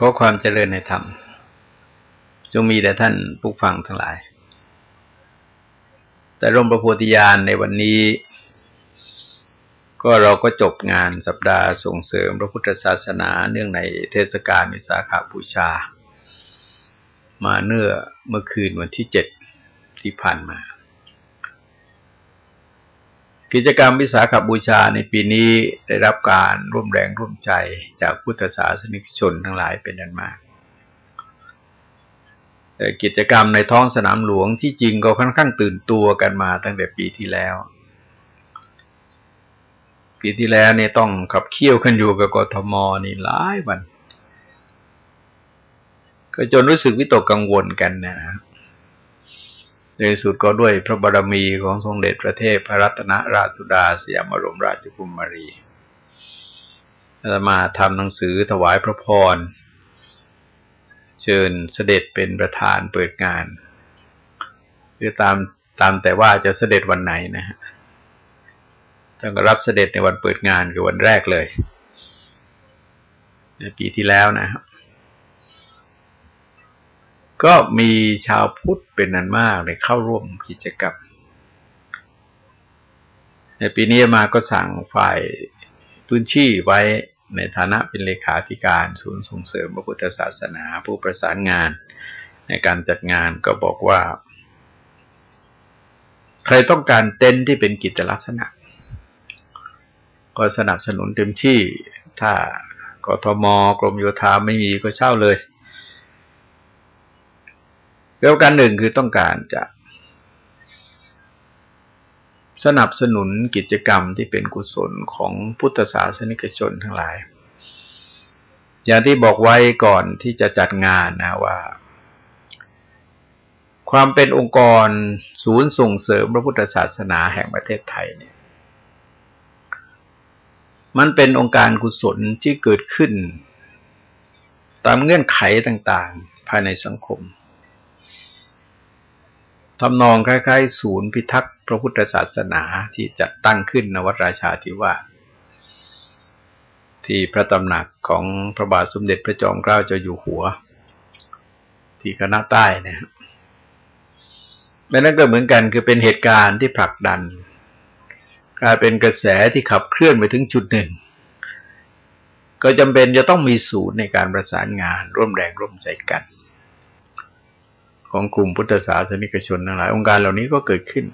ขอความเจริญในธรรม จงมีแต่ท่านผู้ฟังทั้งหลาย แต่ร่มประโพธิญาณในวันนี้ ก็เราก็จบงานสัปดาห์ส่งเสริมพระพุทธศาสนาเนื่องในเทศกาลมิสาขาบูชา มาเนื่อเมื่อคืนวันที่เจ็ดที่ผ่านมา กิจกรรมวิสาขบูชาในปีนี้ได้รับการร่วมแรงร่วมใจจากพุทธศาสนิกชนทั้งหลายเป็นอันมากกิจกรรมในท้องสนามหลวงที่จริงก็ค่อนข้างตื่นตัวกันมาตั้งแต่ปีที่แล้ว ปีที่แล้วเนี่ยต้องขับเคี่ยวกันอยู่กับกทมนี่หลายวัน ก็จนรู้สึกวิตกกังวลกันนะ ในสุดก็ด้วยพระบารมีของทรงเด็จพระเทพพระรัตนราชสุดาสยามบรมราชกุมารีอามาทำหนังสือถวายพระพร เชิญเสด็จเป็นประธานเปิดงาน คือตามตามแต่ว่าจะเสด็จวันไหนนะฮะท่านก็รับเสด็จในวันเปิดงานคือวันแรกเลย ในปีที่แล้วนะครับ ก็มีชาวพุทธเป็นนันมากเลยเข้าร่วมกิจกรรม ในปีนี้มาก็สั่งฝ่ายพื้นที่ไว้ในฐานะเป็นเลขาธิการศูนย์ส่งเสริมพระพุทธศาสนาผู้ประสานงาน ในการจัดงานก็บอกว่า ใครต้องการเต็นท์ที่เป็นกิจลักษณะ ก็สนับสนุนเต็มที่ถ้ากทมกรมโยธาไม่มีก็เช่าเลย แล้วการหนึ่งคือต้องการจะ สนับสนุนกิจกรรมที่เป็นกุศลของพุทธศาสนิกชนทั้งหลาย อย่างที่บอกไว้ก่อนที่จะจัดงานนะว่า ความเป็นองค์กรศูนย์ส่งเสริมพระพุทธศาสนาแห่งประเทศไทยเนี่ยมันเป็นองค์การกุศลที่เกิดขึ้น ตามเงื่อนไขต่างๆ ภายในสังคม ทำนองคล้ายๆ ศูนย์พิทักษ์พระพุทธศาสนาที่จัดตั้งขึ้นนวัดราชาธิวาสที่พระตำหนักของพระบาทสมเด็จพระจอมเกล้าเจ้าอยู่หัว ที่คณะใต้นะและนั่นก็เหมือนกันคือเป็นเหตุการณ์ที่ผลักดัน กลายเป็นกระแสที่ขับเคลื่อนไปถึงจุดหนึ่ง ก็จำเป็นจะต้องมีศูนย์ในการประสานงานร่วมแรงร่วมใจกัน ของกลุ่มพุทธศาสนิกชนทั้งหลาย องค์การเหล่านี้ก็เกิดขึ้น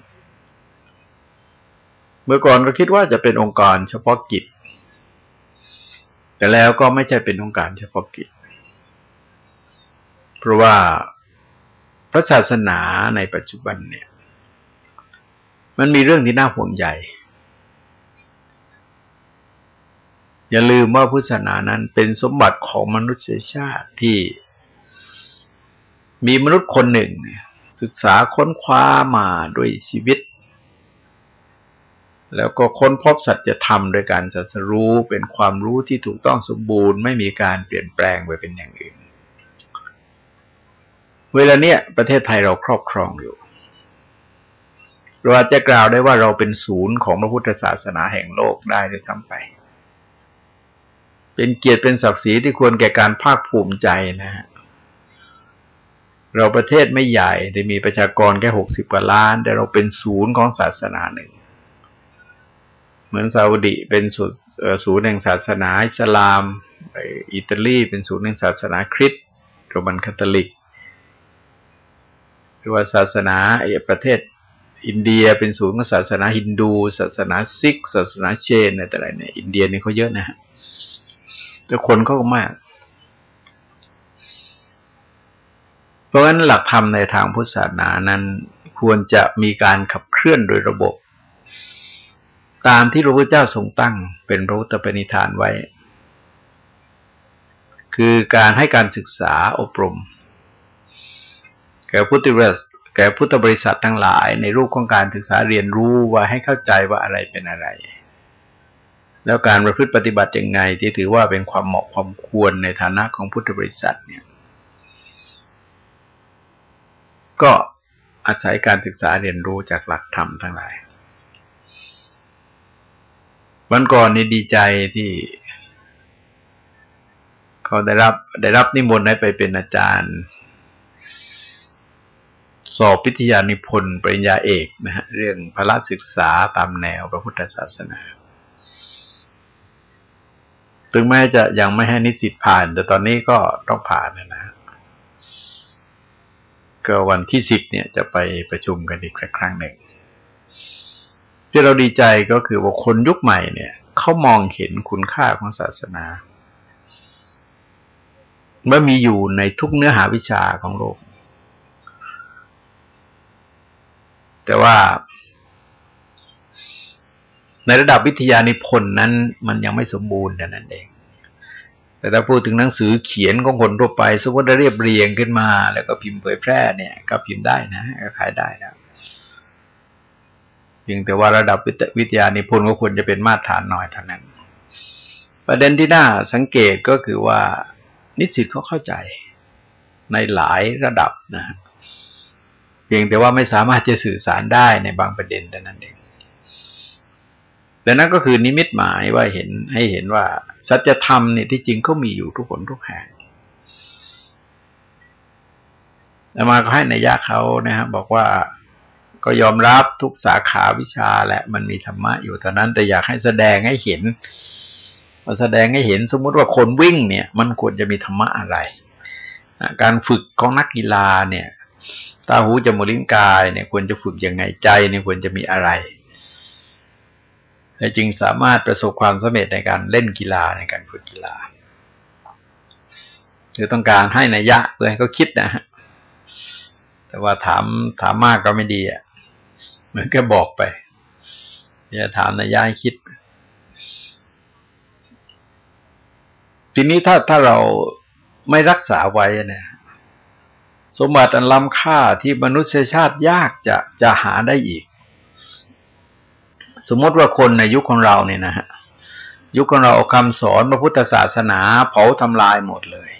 เมื่อก่อนก็คิดว่าจะเป็นองค์การเฉพาะกิจ แต่แล้วก็ไม่ใช่เป็นองค์การเฉพาะกิจ เพราะว่าพระศาสนาในปัจจุบันเนี่ย มันมีเรื่องที่น่าห่วงใหญ่อย่าลืมว่าพุทธศาสนานั้นเป็นสมบัติของมนุษยชาติที่ มีมนุษย์คนหนึ่ง ศึกษาค้นคว้ามาด้วยชีวิต แล้วก็ค้นพบสัจธรรมโดยการจัสรู้เป็นความรู้ที่ถูกต้องสมบูรณ์ ไม่มีการเปลี่ยนแปลงไปเป็นอย่างอื่น เวลาเนี้ยประเทศไทยเราครอบครองอยู่เราอาจจะกล่าวได้ว่าเราเป็นศูนย์ของพระพุทธศาสนาแห่งโลกได้ด้วยซ้ำไป เป็นเกียรติเป็นศักดิ์ศรีที่ควรแก่การภาคภูมิใจนะฮะ เราประเทศไม่ใหญ่ แต่มีประชากรแค่หกสิบกว่าล้าน แต่เราเป็นศูนย์ของศาสนาหนึ่ง เหมือนซาอุดีเป็นศูนย์แห่งศาสนาอิสลาม อิตาลีเป็นศูนย์แห่งศาสนาคริสต์โรมันคาทอลิกหรือว่าศาสนาประเทศอินเดียเป็นศูนย์ของศาสนาฮินดู ศาสนาซิก ศาสนาเชนอะไรเนี่ยอินเดียนี่เขาเยอะนะฮะแต่คนเขาก็มาก เพราะฉะนั้นหลักธรรมในทางพุทธศาสนานั้นควรจะมีการขับเคลื่อนโดยระบบ ตามที่พระพุทธเจ้าทรงตั้งเป็นพระพุทธปณิธานไว้ คือการให้การศึกษาอบรม แก่พุทธบริษัทแก่พุทธบริษัททั้งหลาย ในรูปของการศึกษาเรียนรู้ว่าให้เข้าใจว่าอะไรเป็นอะไร แล้วการประพฤติปฏิบัติยังไงที่ถือว่าเป็นความเหมาะความควรในฐานะของพุทธบริษัทเนี่ย ก็อาศัยการศึกษาเรียนรู้จากหลักธรรมทั้งหลาย วันก่อนนี่ดีใจที่ เขาได้รับได้รับนิมนต์ให้ไปเป็นอาจารย์ สอบพิทยานิพนธ์ปริญญาเอกนะฮะเรื่องพระศึกษาตามแนวพระพุทธศาสนาถึงแม้จะยังไม่ให้นิสิตผ่าน แต่ตอนนี้ก็ต้องผ่านนะนะ ก็วันที่สิบเนี่ยจะไปประชุมกันอีกครั้งหนึ่ง ที่เราดีใจก็คือว่าคนยุคใหม่เนี่ยเขามองเห็นคุณค่าของศาสนาเมื่อมีอยู่ในทุกเนื้อหาวิชาของโลก แต่ว่า ในระดับวิทยานิพนธ์นั้น มันยังไม่สมบูรณ์แต่นั้นเอง แต่ถ้าพูดถึงหนังสือเขียนของคนทั่วไปสมมติเรียบเรียงขึ้นมา แล้วก็พิมพ์เผยแพร่เนี่ย ก็พิมพ์ได้นะก็ขายได้นะเพียงแต่ว่าระดับวิทยานิพนธ์ก็ควรจะเป็นมาตรฐานหน่อยเท่านั้น ประเด็นที่น่าสังเกตก็คือว่านิสิตเขาเข้าใจในหลายระดับนะเพียงแต่ว่าไม่สามารถจะสื่อสารได้ในบางประเด็นแต่านั้นเอง ดังนั้นก็คือนิมิตหมายว่าเห็นให้เห็นว่า สัจธรรมเนี่ยที่จริงเขามีอยู่ทุกคนทุกแห่งแต่มาก็ให้ในยะเขานะฮะบอกว่าก็ยอมรับทุกสาขาวิชาแหละมันมีธรรมะอยู่เท่านั้นแต่อยากให้แสดงให้เห็นมาแสดงให้เห็นสมมุติว่าคนวิ่งเนี่ย มันควรจะมีธรรมะอะไร การฝึกของนักกีฬาเนี่ย ตาหูจมูกลิ้นกายเนี่ยควรจะฝึกยังไงใจเนี่ยควรจะมีอะไร แต่จึงสามารถประสบความสำเร็จในการเล่นกีฬาในการฝึกกีฬาคือต้องการให้นัยยะเพื่อให้เขาคิดนะฮะแต่ว่าถามถามมากก็ไม่ดีอะเหมือนแค่บอกไปอย่าถามนัยยะให้คิด ทีนี้ถ้าถ้าเราไม่รักษาไว้เนี่ยสมบัติอันล้ำค่าที่มนุษยชาติยากจะจะหาได้อีก สมมติว่าคนในยุคของเราเนี่ยนะฮะยุคของเราเอาคำสอนพระพุทธศาสนาเผาทำลายหมดเลย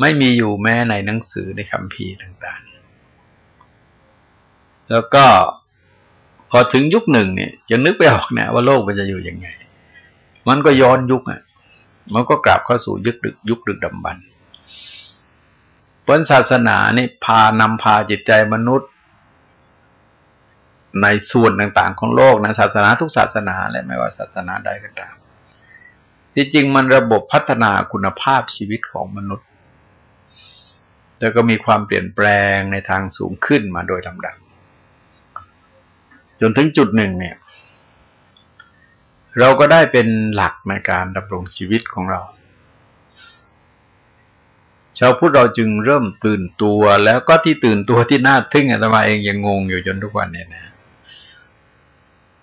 ไม่มีอยู่แม้ในหนังสือในคำพีต่างๆ แล้วก็พอถึงยุคหนึ่งเนี่ยจะนึกไปออกนี่ยว่าโลกมันจะอยู่ยังไง มันก็ย้อนยุคอะ มันก็กลับเข้าสู่ยุคดึก ยุคดึกดำบรรพระศาสนานี่พานำพาจิตใจมนุษย์ ในส่วนต่างๆของโลกนะศาสนาทุกศาสนาเลยไม่ว่าศาสนาใดก็ตามที่จริงมันระบบพัฒนาคุณภาพชีวิตของมนุษย์ แล้วก็มีความเปลี่ยนแปลงในทางสูงขึ้นมาโดยลำดับจนถึงจุดหนึ่งเนี่ย เราก็ได้เป็นหลักในการดำรงชีวิตของเรา ชาวพุทธเราจึงเริ่มตื่นตัวแล้วก็ที่ตื่นตัวที่น่าทึ่งอาตมาเองยังงงอยู่จนทุกวันเนี่ยนะ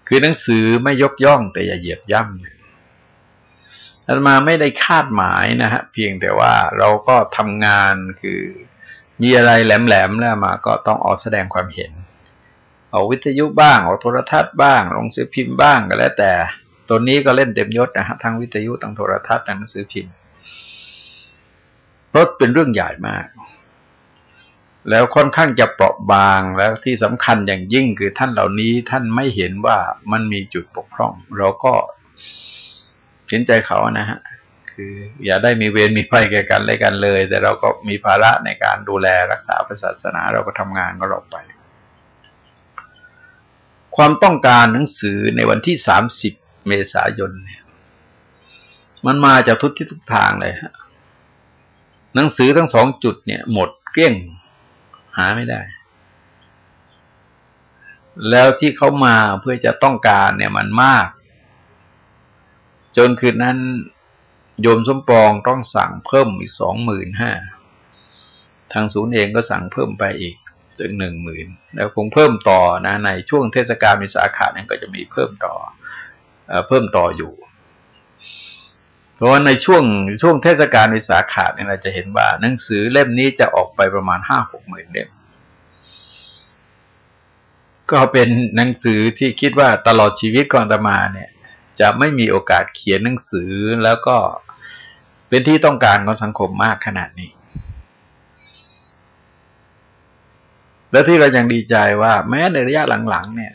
คือหนังสือไม่ยกย่องแต่อย่าเหยียบย่ำอาตมาไม่ได้คาดหมายนะฮะเพียงแต่ว่าเราก็ทำงานคือมีอะไรแหลมๆแล้วมาก็ต้องออกแสดงความเห็นออกวิทยุบ้างออกโทรทัศน์บ้างลงสือพิมพ์บ้างก็แล้วแต่ตัวนี้ก็เล่นเต็มยศนะฮะทั้งวิทยุทั้งโทรทัศน์ทั้งหนังสือพิมพ์เพราะเป็นเรื่องใหญ่มาก แล้วค่อนข้างจะเปราะบางแล้วที่สำคัญอย่างยิ่งคือท่านเหล่านี้ท่านไม่เห็นว่ามันมีจุดปกพร่อง เราก็เห็นใจเขานะฮะ คืออย่าได้มีเวรมีภัยแก่กันเลยกันเลย แต่เราก็มีภาระในการดูแลรักษาศาสนาเราก็ทำงานก็เราไป ความต้องการหนังสือในวันที่สามสิบเมษายนเนี่ยมันมาจากทุกที่ทุกทางเลยฮะหนังสือทั้งสองจุดเนี่ย หมดเกลี้ยง หาไม่ได้ แล้วที่เขามาเพื่อจะต้องการเนี่ยมันมาก จนคืนนั้น โยมสมปองต้องสั่งเพิ่มอีกสองหมื่นห้าทางศูนย์เองก็สั่งเพิ่มไปอีกถึงหนึ่งหมื่นแล้วคงเพิ่มต่อนะในช่วงเทศกาลมีสาขาเนี่ยก็จะมีเพิ่มต่อเพิ่มต่ออยู่ เพราะว่าในช่วงช่วงเทศกาลวิสาขาเนี่ยเราจะเห็นว่า หนังสือเล่มนี้จะออกไปประมาณห้าหกหมื่นเล่มก็เป็นหนังสือที่คิดว่าตลอดชีวิตก่อนตมาเนี่ย จะไม่มีโอกาสเขียนหนังสือแล้วก็เป็นที่ต้องการของสังคมมากขนาดนี้ แล้วที่เรายังดีใจว่า แม้ในระยะหลังๆ เนี่ย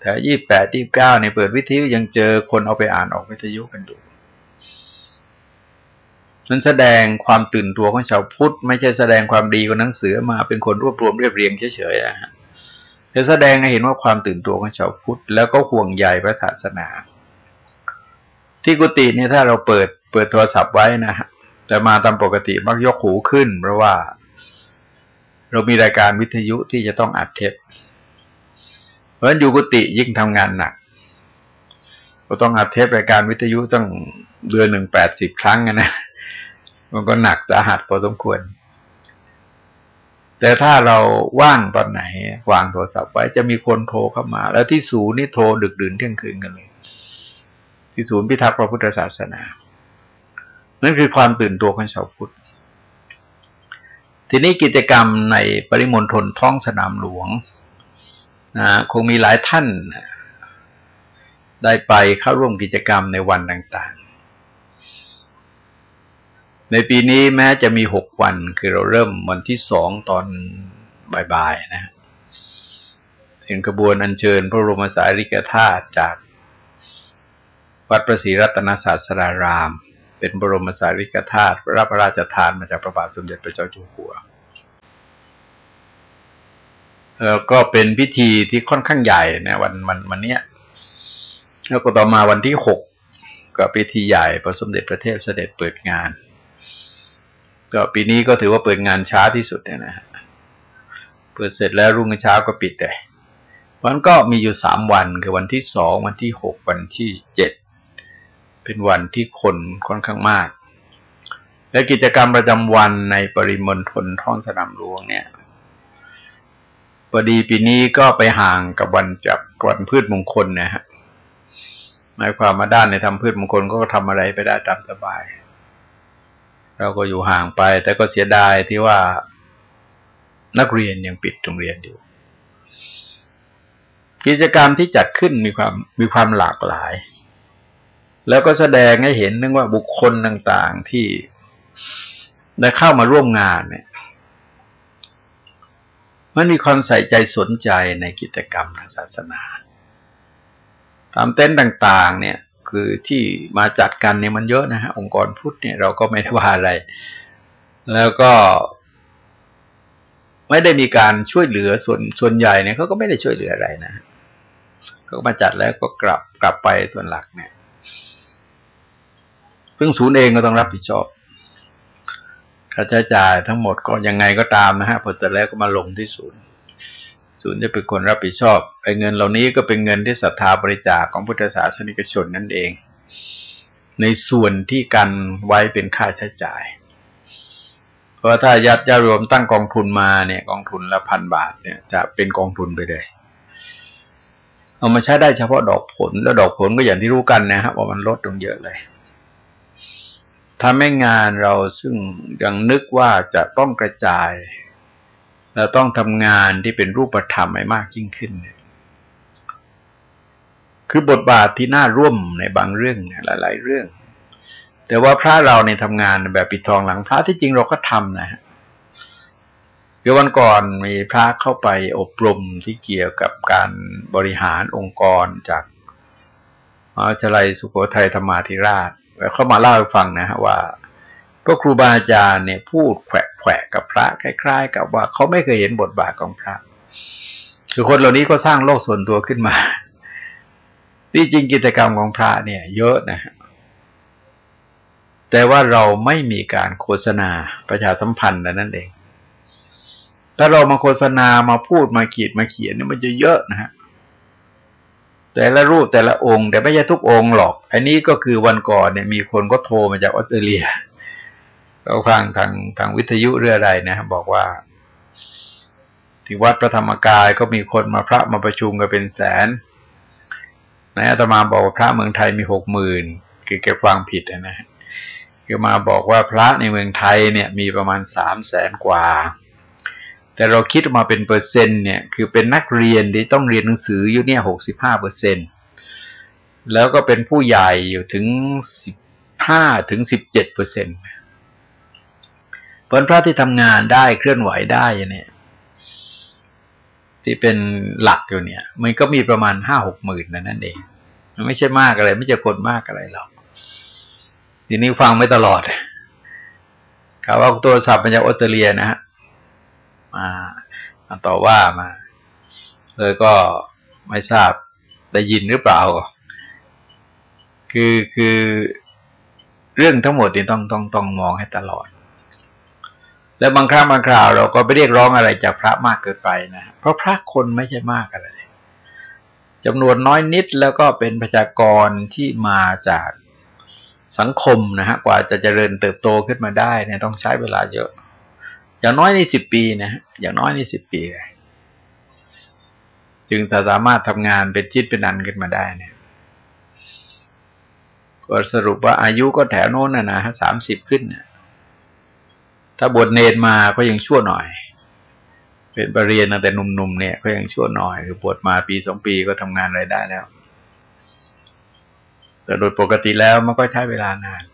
แถวยี่แปดยี่เก้าเนี่ยเปิดวิทยุยังเจอคนเอาไปอ่านออกวิทยุกันดู นั้นแสดงความตื่นตัวของชาวพุทธ ไม่ใช่แสดงความดีของหนังสือมาเป็นคนรวบรวมเรียบเรียงเฉยๆนะฮะจะแสดงให้เห็นว่าความตื่นตัวของชาวพุทธ แล้วก็ห่วงใยพระศาสนา ที่กุฏิเนี่ยถ้าเราเปิดเปิดโทรศัพท์ไว้นะฮะแต่มาตามปกติมักยกหูขึ้น เพราะว่า เรามีรายการวิทยุที่จะต้องอัดเทปเพราะฉะนั้นอยู่กุฏิยิ่งทำงานหนักก็ต้องอัดเทปรายการวิทยุตั้งเดือนหนึ่งแปดสิบครั้งนะ มันก็หนักสาหัสพอสมควร แต่ถ้าเราว่างตอนไหน วางโทรศัพท์ไว้จะมีคนโทรเข้ามา แล้วที่ศูนย์นี่โทรดึกดื่นเที่ยงคืนกันเลย ที่ศูนย์พิทักษ์พระพุทธศาสนา นั่นคือความตื่นตัวของชาวพุทธทีนี้กิจกรรมในปริมณฑลท้องสนามหลวงนะคงมีหลายท่านได้ไปเข้าร่วมกิจกรรมในวันต่าง ในปีนี้แม้จะมีหกวัน คือเราเริ่มวันที่สองตอนบ่ายๆนะเป็นกระบวนอัญเชิญพระบรมสารีริกธาตุจากวัดประศรีรัตนศาสราราม เป็นบรมสารีริกธาตุรับพระราชทานมาจากพระบาทสมเด็จพระเจ้าอยู่หัวแล้วก็เป็นพิธีที่ค่อนข้างใหญ่นะวันมันวันเนี้ย แล้วก็ต่อมาวันที่หกก็พิธีใหญ่พระสมเด็จพระเทพเสด็จเปิดงาน ก็ปีนี้ก็ถือว่าเปิดงานช้าที่สุดเนี่ยนะเปิดเสร็จแล้วรุ่งเช้าก็ปิดเลยวันก็มีอยู่สามวันคือวันที่สองวันที่หกวันที่เจ็ดเป็นวันที่คนค่อนข้างมาก และกิจกรรมประจำวันในปริมณฑลท้องสนามหลวงเนี่ยพอดีปีนี้ก็ไปห่างกับวันจับวันพืชมงคลนะฮะหมายความมาด้านในทำพืชมงคลก็ทำอะไรไปได้ตามสบาย เราก็อยู่ห่างไป แต่ก็เสียดายที่ว่านักเรียนยังปิดโรงเรียนอยู่ กิจกรรมที่จัดขึ้นมีความมีความหลากหลาย แล้วก็แสดงให้เห็นนึงว่าบุคคลต่างๆที่ได้เข้ามาร่วมงานเนี่ย มันมีความใส่ใจสนใจในกิจกรรมทางศาสนา ตามเต็นต์ต่าง ๆ เนี่ย คือที่มาจัดกันเนี่ยมันเยอะนะฮะองค์กรพุทธเนี่ยเราก็ไม่ได้ว่าอะไร แล้วก็ ไม่ได้มีการช่วยเหลือส่วนส่วนใหญ่เนี่ยเขาก็ไม่ได้ช่วยเหลืออะไรนะก็มาจัดแล้วก็กลับกลับไปส่วนหลักเนี่ย ซึ่งศูนย์เองก็ต้องรับผิดชอบค่าใช้จ่ายทั้งหมดก็ยังไงก็ตามนะฮะพอจแล้วก็มาลงที่ศูนย์ ศูนย์จะเป็นคนรับผิดชอบไอ้เงินเหล่านี้ก็เป็นเงินที่ศรัทธาบริจาคของพุทธศาสนิกชนนั่นเอง ในส่วนที่กันไว้เป็นค่าใช้จ่าย เพราะถ้ายัดยารวมตั้งกองทุนมาเนี่ย กองทุนละพันบาทเนี่ย จะเป็นกองทุนไปเลยเอามาใช้ได้เฉพาะดอกผล แล้วดอกผลก็อย่างที่รู้กันนะครับว่ามันลดลงเยอะเลยทำให้งานเราซึ่งยังนึกว่าจะต้องกระจาย เราต้องทำงานที่เป็นรูปธรรมให้มากยิ่งขึ้น คือบทบาทที่น่าร่วมในบางเรื่องหลาย ๆ เรื่อง แต่ว่าพระเราในทำงานแบบปิดทองหลังพระที่จริงเราก็ทำนะฮะเดี๋ยววันก่อนมีพระเข้าไปอบรมที่เกี่ยวกับการบริหารองค์กรจากมหาวิทยาลัยสุโขทัยธรรมาธิราช แล้วเขามาเล่าให้ฟังนะฮะว่า พวกครูบาอาจารย์เนี่ยพูดแขวะแขวะกับพระคล้าย ๆ กับว่าเขาไม่เคยเห็นบทบาทของพระ คือคนเหล่านี้ก็สร้างโลกส่วนตัวขึ้นมา ที่จริงกิจกรรมของพระเนี่ย เยอะนะแต่ว่าเราไม่มีการโฆษณาประชาสัมพันธ์นั่นเอง ถ้าเรามาโฆษณามาพูดมาขียนมาเขียนเนี่ยมันจะเยอะนะฮะแต่ละรูปแต่ละองค์ แต่ไม่ใช่ทุกองค์หรอก อันนี้ก็คือวันก่อนเนี่ย มีคนก็โทรมาจากออสเตรเลีย เราฟังทางทางวิทยุเรื่องอะไรนะบอกว่า ที่วัดพระธรรมกายก็มีคนมาพระมาประชุมกันเป็นแสนนายอาตมาบอกว่าพระเมืองไทยมีหกหมื่นคือแกฟังผิดนะคือมาบอกว่าพระในเมืองไทยเนี่ย มีประมาณสามแสนกว่า แต่เราคิดมาเป็นเปอร์เซ็นต์เนี่ย คือเป็นนักเรียนที่ต้องเรียนหนังสืออยู่เนี่ยหกสิบห้าเปอร์เซ็นแล้วก็เป็นผู้ใหญ่อยู่ถึงสิบห้าถึงสิบเจ็ดเปอร์เซ็นต์ ผลพระที่ทำงานได้เคลื่อนไหวได้เนี่ย ที่เป็นหลักอยู่เนี่ย มันก็มีประมาณห้าหกหมื่นนั่นเองมันไม่ใช่มากอะไร ไม่ใช่คนมากอะไรหรอกทีนี้ฟังไม่ตลอดเขาว่าโทรศัพท์มาจาออสเตรเลียนะฮะมามาต่อว่ามา เลยก็ไม่ทราบได้ยินหรือเปล่า คือคือเรื่องทั้งหมดนี่ต้องต้องต้องมองให้ตลอด แล้วบางครั้งบางคราวเราก็ไปเรียกร้องอะไรจากพระมากเกินไปนะเพราะพระคนไม่ใช่มากอะไรจำนวนน้อยนิดแล้วก็เป็นประชากรที่มาจากสังคมนะฮะกว่าจะเจริญเติบโตขึ้นมาได้เนี่ยต้องใช้เวลาเยอะ อย่างน้อยนี่สิบปีนะฮะอย่างน้อยนี่สิบปีเลยจึงจะสามารถทำงานเป็นชิดเป็นนันขึ้นมาได้เนี่ยก็สรุปว่าอายุก็แถวโน้นนะนะฮะสามสิบขึ้นเนี่ย ถ้าบวชเนรมาก็ยังชั่วหน่อย เป็นปรริญญาแต่หนุ่มๆเนี่ยก็ยังชั่วหน่อยคือบวชมาปีสองปีก็ทำงานอะไรได้แล้ว แต่โดยปกติแล้วมันก็ใช้เวลานาน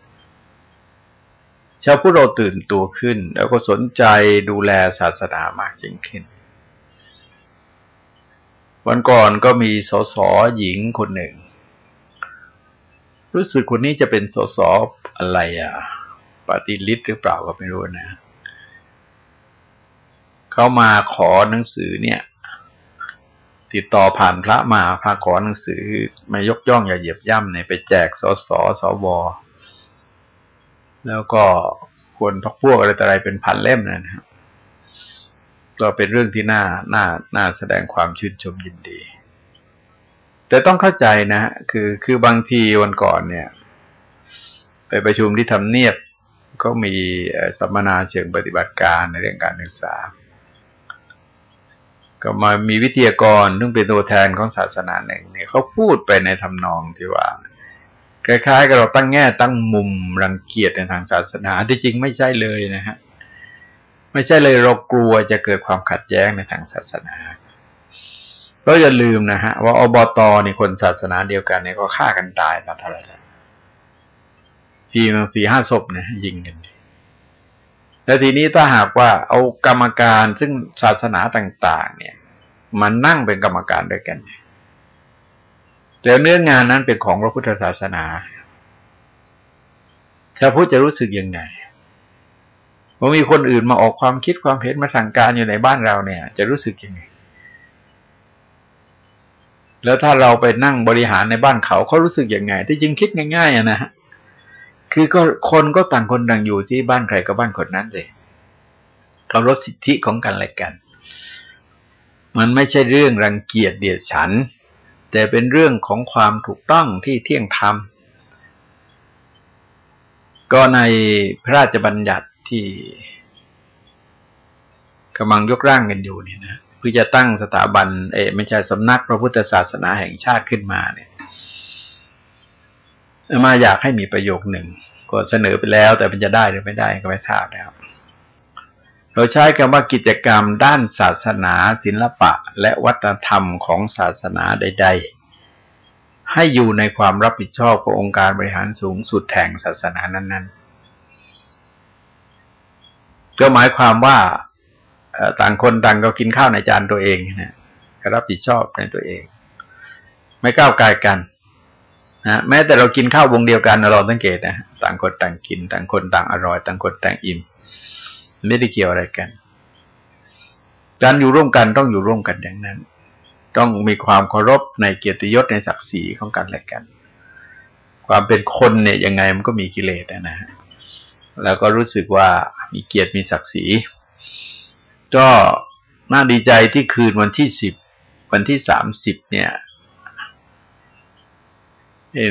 ชาวพุทธเราตื่นตัวขึ้น แล้วก็สนใจดูแลศาสนามากยิ่งขึ้น วันก่อนก็มีสสหญิงคนหนึ่ง รู้สึกคนนี้จะเป็นสสอะไรอะ ปฏิลิตหรือเปล่าก็ไม่รู้นะเขามาขอหนังสือเนี่ย ติดต่อผ่านพระมาพาขอหนังสือมายกย่องอย่าเหยียบย่ำเนี่ยไปแจกสสสวแล้วก็ควรพักพวกอะไรต่ออะไรเป็นพันเล่มนะครับก็เป็นเรื่องที่น่าน่าน่าแสดงความชื่นชมยินดี แต่ต้องเข้าใจนะ คือคือบางทีวันก่อนเนี่ย ไปประชุมที่ทำเนียบ ก็มีสัมมนาเชิงปฏิบัติการในเรื่องการศึกษา ก็มามีวิทยากรซึ่งเป็นตัวแทนของศาสนาหนึ่งเนี่ยเขาพูดไปในทำนองที่ว่าคล้ายๆกับเราตั้งแง่ตั้งมุมรังเกียจในทางศาสนาที่จริงไม่ใช่เลยนะฮะไม่ใช่เลยเรากลัวจะเกิดความขัดแย้งในทางศาสนาก็อย่าลืมนะฮะว่าอบตนี่คนศาสนาเดียวกันเนี่ยก็ฆ่ากันตายมาเท่าไหร่แล้ว ทีนึงสี่ห้าศพเนี่ยยิงกันแล้วทีนี้ถ้าหากว่าเอากรรมการซึ่งศาสนาต่าง ๆ เนี่ยมันนั่งเป็นกรรมการด้วยกัน แล้วเนื้องานนั้นเป็นของพระพุทธศาสนาชาวพุทธจะรู้สึกยังไงว่ามีคนอื่นมาออกความคิดความเห็นมาสั่งการอยู่ในบ้านเราเนี่ย จะรู้สึกยังไง แล้วถ้าเราไปนั่งบริหารในบ้านเขาเขารู้สึกยังไง ที่จริงคิดง่ายๆนะฮะ คือก็คนก็ต่างคนต่างอยู่ที่บ้านใครก็บ้านคนนั้นเลยเคารพสิทธิของกันและกัน มันไม่ใช่เรื่องรังเกียจเดียดฉัน แต่เป็นเรื่องของความถูกต้องที่เที่ยงธรรม ก็ในพระราชบัญญัติที่กำลังยกร่างกันอยู่เนี่ยนะพื่อจะตั้งสถาบันเอไม่ใช่สำนักพระพุทธศาสนาแห่งชาติขึ้นมาเนี่ย มาอยากให้มีประโยคหนึ่ง ก็เสนอไปแล้ว แต่มันจะได้หรือไม่ได้ก็ไม่ทราบแล้วเราใช้คำว่ากิจกรรมด้านศาสนา ศิลปะ และวัฒนธรรมของศาสนาใด ๆ ให้อยู่ในความรับผิดชอบขององค์การบริหารสูงสุดแห่งศาสนานั้น ๆ ก็หมายความว่าต่างคนต่างก็กินข้าวในจานตัวเองนะรับผิดชอบในตัวเอง ไม่ก้าวไกลกัน นะแม้แต่เรากินข้าววงเดียวกันเราสังเกตนะต่างคนต่างกิน ต่างคนต่างอร่อย ต่างคนต่างอิ่ม ไม่ได้เกี่ยวอะไรกัน การอยู่ร่วมกันต้องอยู่ร่วมกันอย่างนั้น ต้องมีความเคารพในเกียรติยศในศักดิ์ศรีของกันและกัน ความเป็นคนเนี่ยยังไงมันก็มีกิเลสนะฮะแล้วก็รู้สึกว่ามีเกียรติมีศักดิ์ศรีก็น่าดีใจที่คืนวันที่สิบวันที่สามสิบเนี่ย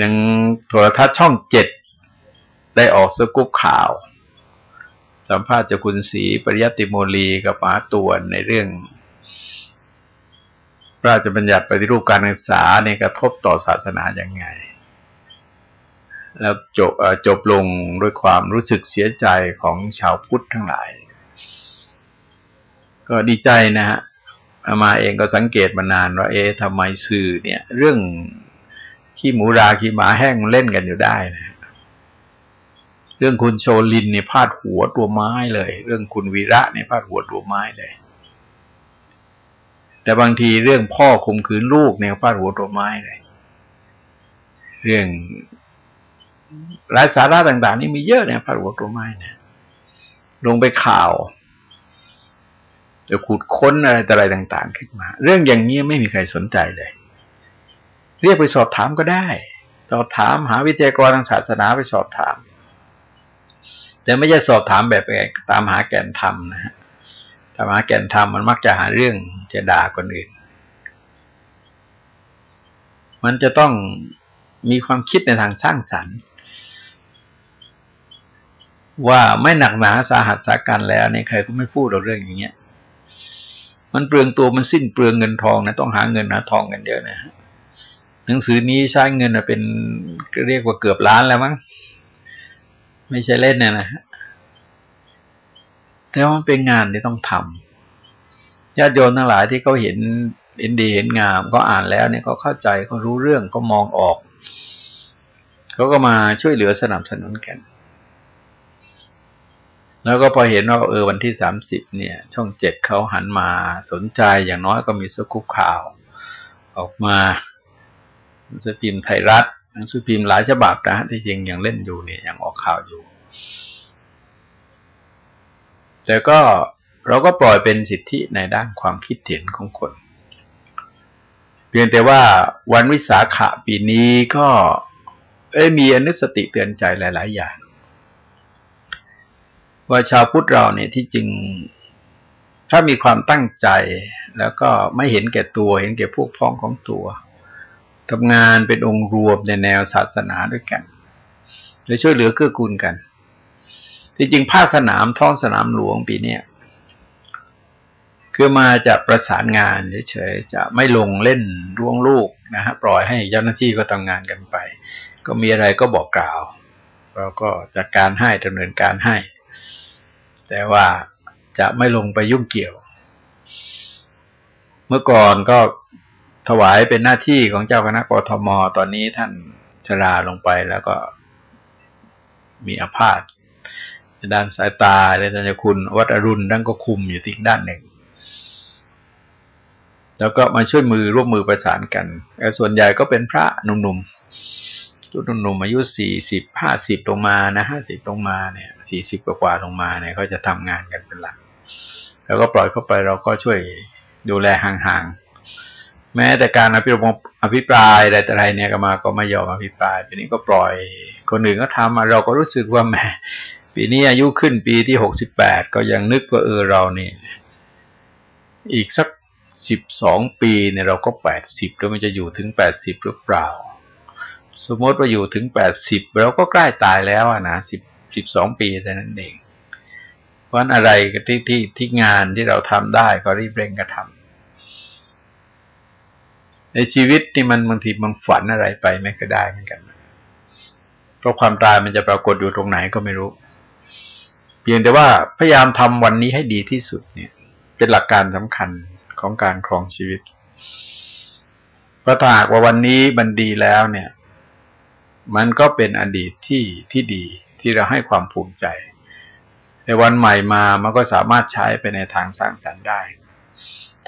ทางโทรทัศน์ช่องเจ็ดได้ออกสกุปข่าว สัมภาษณ์จาคุณศรีปริยติโมลีกับมาตวนในเรื่องพระราชบัญญัติปฏิรูปการศึกษาในกระทบต่อศาสนาอย่างไง แล้วจบจบลงด้วยความรู้สึกเสียใจของชาวพุทธทั้งหลาย ก็ดีใจนะฮะมาเองก็สังเกตมานานว่าเอ๊ะทำไมสื่อเนี่ย เรื่อง ขี้หมูราขี้หมาแห้งเล่นกันอยู่ได้นะเรื่องคุณโชลินเนี่ยพาดหัวตัวไม้เลย เรื่องคุณวีระเนี่ยพาดหัวตัวไม้เลย แต่บางทีเรื่องพ่อข่มขืนลูกเนี่ยพาดหัวตัวไม้เลย เรื่องรายสาระต่าง ๆ นี่มีเยอะเนี่ยพาดหัวตัวไม้เนี่ยลงไปข่าวจะขุดค้นอะไรต่อะไรต่าง ๆ ขึ้นมา เรื่องอย่างนี้ไม่มีใครสนใจเลย เรียกไปสอบถามก็ได้ สอบถามหาวิทยากรทางศาสนาไปสอบถาม แต่ไม่ใช่สอบถามแบบตามหาแก่นธรรมนะฮะตามหาแก่นธรรมมันมักจะหาเรื่องจะด่าคนอื่น มันจะต้องมีความคิดในทางสร้างสรรค์ ว่าไม่หนักหนาสาหัสสาการแล้วในใครก็ไม่พูดเรื่องอย่างเงี้ยมันเปลืองตัวมันสิ้นเปลืองเงินทองนะต้องหาเงินหาทองกันเยอะนะฮะ หนังสือนี้ใช้เงินเป็นเรียกว่าเกือบล้านแล้วมั้งไม่ใช่เล่นเนี่ยนะแต่ว่ามันเป็นงานที่ต้องทำญาติโยมทั้งหลายที่เขาเห็นเห็นดีเห็นงามก็อ่านแล้วเนี่ยเขาเข้าใจเขารู้เรื่องก็มองออกเขาก็มาช่วยเหลือสนับสนุนกัน แล้วก็พอเห็นว่าเออวันที่สามสิบเนี่ย ช่องเจ็ดเขาหันมาสนใจอย่างน้อยก็มีสกุปข่าว ออกมา หนังสือพิมพ์ไทยรัฐหนังสือพิมพ์หลายฉบับนะที่จริงยังเล่นอยู่เนี่ยยังออกข่าวอยู่ แต่ก็เราก็ปล่อยเป็นสิทธิในด้านความคิดเห็นของคน เพียงแต่ว่าวันวิสาขะปีนี้ก็เอ้มีอนุสติเตือนใจหลาย ๆ อย่าง ว่าชาวพุทธเราเนี่ยที่จริงถ้ามีความตั้งใจแล้วก็ไม่เห็นแก่ตัวเห็นแก่พวกพ้องของตัว ทำงานเป็นองค์รวมในแนวศาสนาด้วยกันโดยช่วยเหลือเกื้อกูลกัน ที่จริงภาคสนามท้องสนามหลวงปีนี้คือมาจะประสานงานเฉยๆจะไม่ลงเล่นร่วงลูกนะฮะปล่อยให้เจ้าหน้าที่ก็ทำงานกันไป ก็มีอะไรก็บอกกล่าว เราก็จัดการให้ดำเนินการให้ แต่ว่าจะไม่ลงไปยุ่งเกี่ยว เมื่อก่อนก็ ถวายเป็นหน้าที่ของเจ้าคณะกทม ตอนนี้ท่านชราลงไปแล้วก็มีอาพาธด้านสายตาในท่านคุณ วัดอรุณนั่นก็คุมอยู่ที่ด้านหนึ่ง แล้วก็มาช่วยมือร่วมมือประสานกันแต่ส่วนใหญ่ก็เป็นพระหนุ่มๆรุ่นหนุ่มอายุสี่สิบห้าสิบลงมานะห้าสิบลงมาเนี่ยสี่สิบกว่าลงมาเนี่ยเขาจะทำงานกันเป็นหลัก แล้วก็ปล่อยเข้าไปเราก็ช่วยดูแลห่างๆ แม้แต่การอภิรมอภิปรายอะไรแต่ไรเนี่ยก็มาก็ไม่ยอมอภิปรายปีนี้ก็ปล่อยคนอื่นก็ทำมาเราก็รู้สึกว่าแหมปีนี้อายุขึ้นปีที่หกสิบแปดก็ยังนึกว่าเออเรานี่ อีกสักสิบสองปีเนี่ยเราก็แปดสิบแล้วมันจะอยู่ถึงแปดสิบหรือเปล่า สมมติว่าอยู่ถึงแปดสิบเราก็ใกล้ตายแล้วนะสิบสิบสองปีแต่นั้นเองเพราะอะไรที่ที่ที่งานที่เราทำได้ก็รีบเร่งกระทำ ในชีวิตนี่มันบางทีมันฝันอะไรไปไม่ก็ได้เหมือนกัน เพราะความตายมันจะปรากฏอยู่ตรงไหนก็ไม่รู้ เพียงแต่ว่าพยายามทำวันนี้ให้ดีที่สุดเนี่ย เป็นหลักการสำคัญของการครองชีวิตเพราะถ้าหากว่าวันนี้มันดีแล้วเนี่ย มันก็เป็นอดีตที่ที่ดีที่เราให้ความภูมิใจในวันใหม่มามันก็สามารถใช้ไปในทางสร้างสรรค์ได้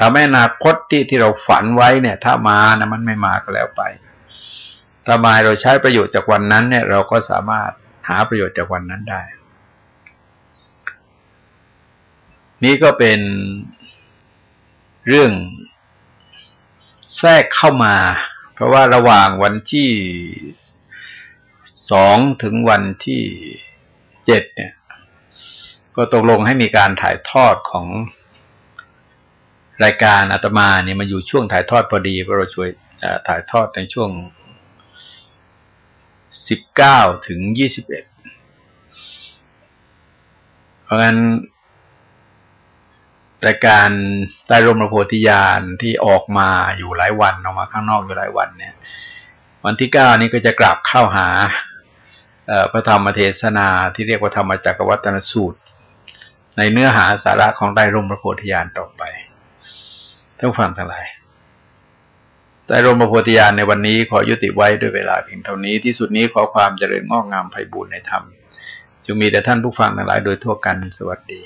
ทำให้อนาคตที่ที่เราฝันไว้เนี่ย ถ้ามานะมันไม่มาก็แล้วไปถ้ามาเราใช้ประโยชน์จากวันนั้นเนี่ย เราก็สามารถหาประโยชน์จากวันนั้นได้ นี่ก็เป็นเรื่องแทรกเข้ามา เพราะว่าระหว่างวันที่สองถึงวันที่เจ็ดเนี่ย ก็ตกลงให้มีการถ่ายทอดของ รายการอาตมาเนี่ยมาอยู่ช่วงถ่ายทอดพอดีเพราะเราช่วยถ่ายทอดในช่วงสิบเก้าถึงยี่สิบเอ็ดเพราะงั้น รายการใต้ร่มพระโพธิญาณที่ออกมาอยู่หลายวันออกมาข้างนอกอยู่หลายวันเนี่ย วันที่เก้านี้ก็จะกลับเข้าหาพระธรรมเทศนาที่เรียกว่าธรรมจักรวัตนสูตร ในเนื้อหาสาระของไตรร่มพระโพธิญาณต่อไป ท่านฟังทั้งหลายแต่รมพระโพธิญาณในวันนี้ขอยุติไว้ด้วยเวลาเพียงเท่านี้ที่สุดนี้ขอความเจริญงอกงามไพบูรณ์ในธรรมจงมีแต่ท่านผู้ฟังทั้งหลายโดยทั่วกันสวัสดี